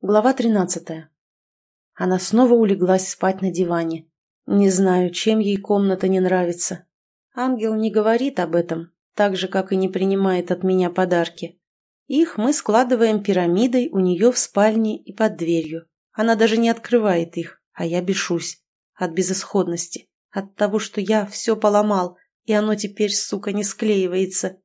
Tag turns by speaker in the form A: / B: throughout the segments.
A: Глава тринадцатая. Она снова улеглась спать на диване. Не знаю, чем ей комната не нравится. Ангел не говорит об этом, так же, как и не принимает от меня подарки. Их мы складываем пирамидой у нее в спальне и под дверью. Она даже не открывает их, а я бешусь. От безысходности. От того, что я все поломал, и оно теперь, сука, не склеивается.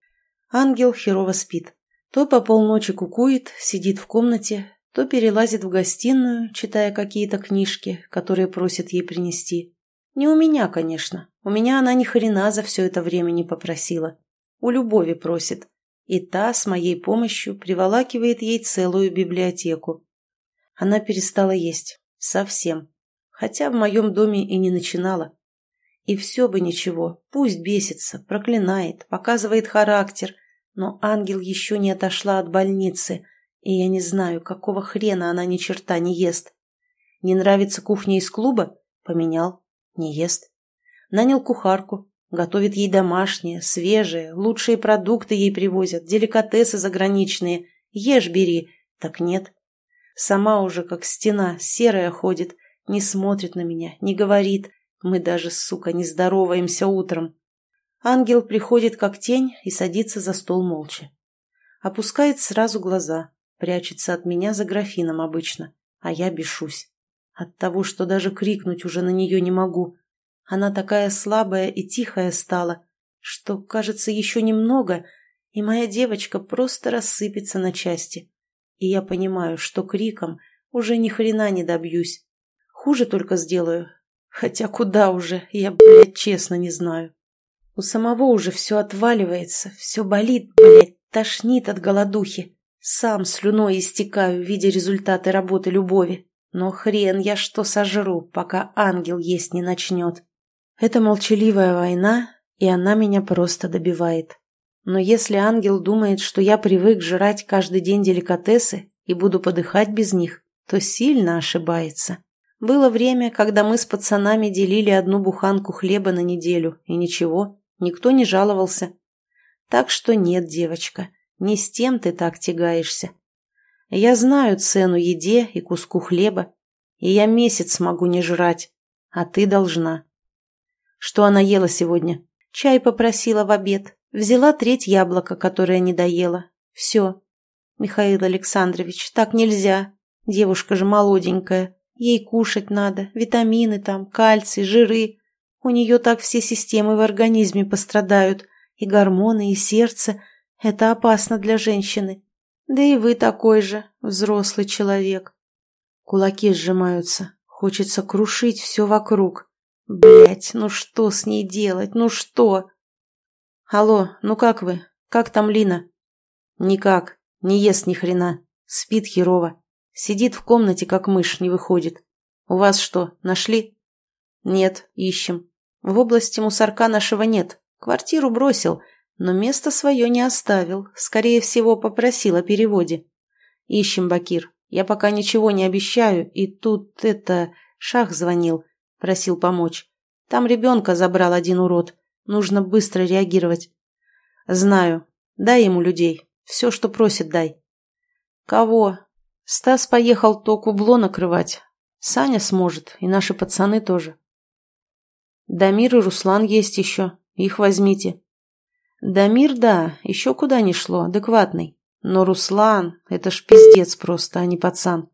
A: Ангел херово спит. То по полночи кукует, сидит в комнате, то перелазит в гостиную, читая какие-то книжки, которые просят ей принести. Не у меня, конечно. У меня она ни хрена за все это время не попросила. У Любови просит. И та с моей помощью приволакивает ей целую библиотеку. Она перестала есть. Совсем. Хотя в моем доме и не начинала. И все бы ничего. Пусть бесится, проклинает, показывает характер. Но ангел еще не отошла от больницы – и я не знаю, какого хрена она ни черта не ест. Не нравится кухня из клуба? Поменял. Не ест. Нанял кухарку. Готовит ей домашнее, свежее, лучшие продукты ей привозят, деликатесы заграничные. Ешь бери. Так нет. Сама уже как стена, серая ходит, не смотрит на меня, не говорит. Мы даже, сука, не здороваемся утром. Ангел приходит как тень и садится за стол молча. Опускает сразу глаза, Прячется от меня за графином обычно, а я бешусь. От того, что даже крикнуть уже на нее не могу. Она такая слабая и тихая стала, что, кажется, еще немного, и моя девочка просто рассыпется на части. И я понимаю, что криком уже ни хрена не добьюсь. Хуже только сделаю. Хотя куда уже, я, блядь, честно не знаю. У самого уже все отваливается, все болит, блядь, тошнит от голодухи. Сам слюной истекаю, видя результаты работы любови. Но хрен я что сожру, пока ангел есть не начнет. Это молчаливая война, и она меня просто добивает. Но если ангел думает, что я привык жрать каждый день деликатесы и буду подыхать без них, то сильно ошибается. Было время, когда мы с пацанами делили одну буханку хлеба на неделю, и ничего, никто не жаловался. Так что нет, девочка, не с тем ты так тягаешься. Я знаю цену еде и куску хлеба, и я месяц могу не жрать, а ты должна. Что она ела сегодня? Чай попросила в обед. Взяла треть яблока, которое не доела. Все. Михаил Александрович, так нельзя. Девушка же молоденькая. Ей кушать надо, витамины там, кальций, жиры. У нее так все системы в организме пострадают. И гормоны, и сердце – это опасно для женщины. Да и вы такой же, взрослый человек. Кулаки сжимаются. Хочется крушить все вокруг. Блять, ну что с ней делать? Ну что? Алло, ну как вы? Как там Лина? Никак. Не ест ни хрена. Спит херово. Сидит в комнате, как мышь, не выходит. У вас что, нашли? Нет, ищем. В области мусорка нашего нет. Квартиру бросил, но место свое не оставил, скорее всего, попросил о переводе. «Ищем, Бакир. Я пока ничего не обещаю, и тут это... Шах звонил, просил помочь. Там ребенка забрал один урод. Нужно быстро реагировать». «Знаю. Дай ему людей. Все, что просит, дай». «Кого?» «Стас поехал то кубло накрывать. Саня сможет, и наши пацаны тоже». «Дамир и Руслан есть еще. Их возьмите. Дамир, да, еще куда ни шло, адекватный. Но Руслан, это ж пиздец просто, а не пацан.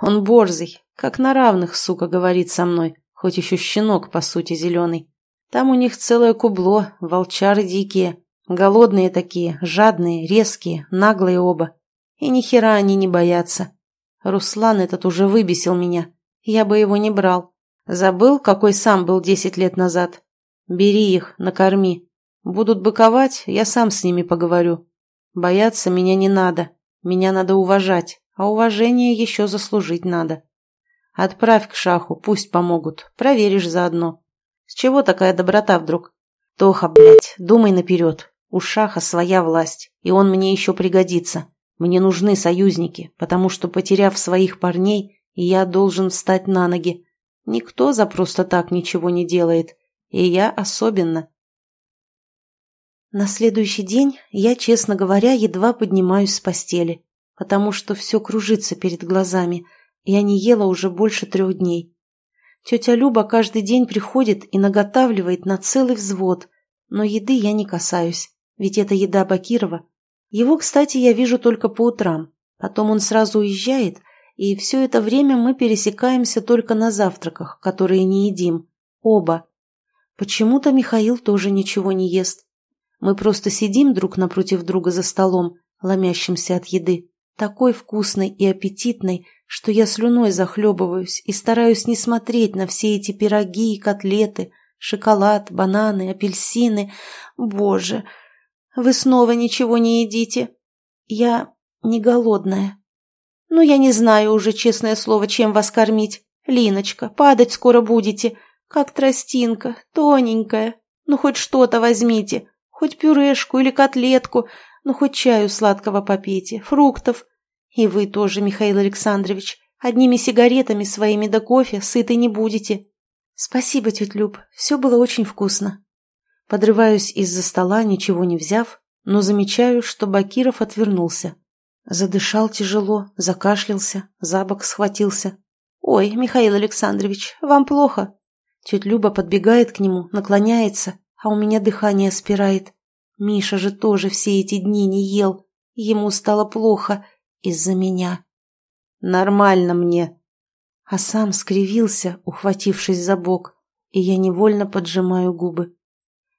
A: Он борзый, как на равных, сука, говорит со мной, хоть еще щенок, по сути, зеленый. Там у них целое кубло, волчары дикие, голодные такие, жадные, резкие, наглые оба. И ни хера они не боятся. Руслан этот уже выбесил меня. Я бы его не брал. Забыл, какой сам был десять лет назад? Бери их, накорми. Будут быковать, я сам с ними поговорю. Бояться меня не надо. Меня надо уважать, а уважение еще заслужить надо. Отправь к шаху, пусть помогут. Проверишь заодно. С чего такая доброта вдруг? Тоха, блядь, думай наперед. У шаха своя власть, и он мне еще пригодится. Мне нужны союзники, потому что, потеряв своих парней, я должен встать на ноги. Никто за просто так ничего не делает, и я особенно. На следующий день я, честно говоря, едва поднимаюсь с постели. потому что все кружится перед глазами, я не ела уже больше трех дней. Тетя Люба каждый день приходит и наготавливает на целый взвод, но еды я не касаюсь, ведь это еда Бакирова. Его, кстати, я вижу только по утрам, потом он сразу уезжает, и все это время мы пересекаемся только на завтраках, которые не едим. Оба. Почему-то Михаил тоже ничего не ест. Мы просто сидим друг напротив друга за столом, ломящимся от еды, такой вкусной и аппетитной, что я слюной захлебываюсь и стараюсь не смотреть на все эти пироги и котлеты, шоколад, бананы, апельсины. Боже, вы снова ничего не едите? Я не голодная. Ну, я не знаю уже, честное слово, чем вас кормить. Линочка, падать скоро будете. Как тростинка, тоненькая. Ну, хоть что-то возьмите. Хоть пюрешку или котлетку. Ну, хоть чаю сладкого попейте, фруктов. И вы тоже, Михаил Александрович. Одними сигаретами своими да кофе сыты не будете. Спасибо, тетя Люб, все было очень вкусно. Подрываюсь из-за стола, ничего не взяв, но замечаю, что Бакиров отвернулся. Задышал тяжело, закашлялся, за бок схватился. «Ой, Михаил Александрович, вам плохо?» Тетя Люба подбегает к нему, наклоняется, а у меня дыхание спирает. Миша же тоже все эти дни не ел. Ему стало плохо из-за меня. «Нормально мне». А сам скривился, ухватившись за бок, и я невольно поджимаю губы.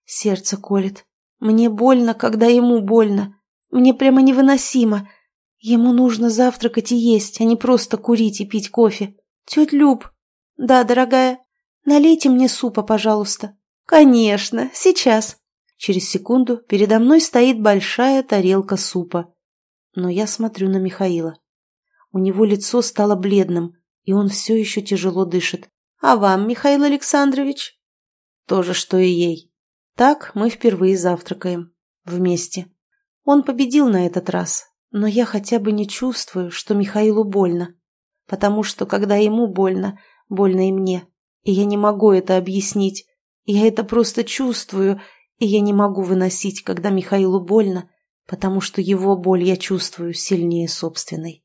A: Сердце колет. Мне больно, когда ему больно. Мне прямо невыносимо. Ему нужно завтракать и есть, а не просто курить и пить кофе. Тетя Люб. Да, дорогая. Налейте мне супа, пожалуйста. Конечно, сейчас. Через секунду передо мной стоит большая тарелка супа. Но я смотрю на Михаила. У него лицо стало бледным, и он все еще тяжело дышит. А вам, Михаил Александрович? То же, что и ей. Так мы впервые завтракаем. Вместе. Он победил на этот раз, но я хотя бы не чувствую, что Михаилу больно. Потому что, когда ему больно, больно и мне. И я не могу это объяснить. Я это просто чувствую, и я не могу выносить, когда Михаилу больно, потому что его боль я чувствую сильнее собственной.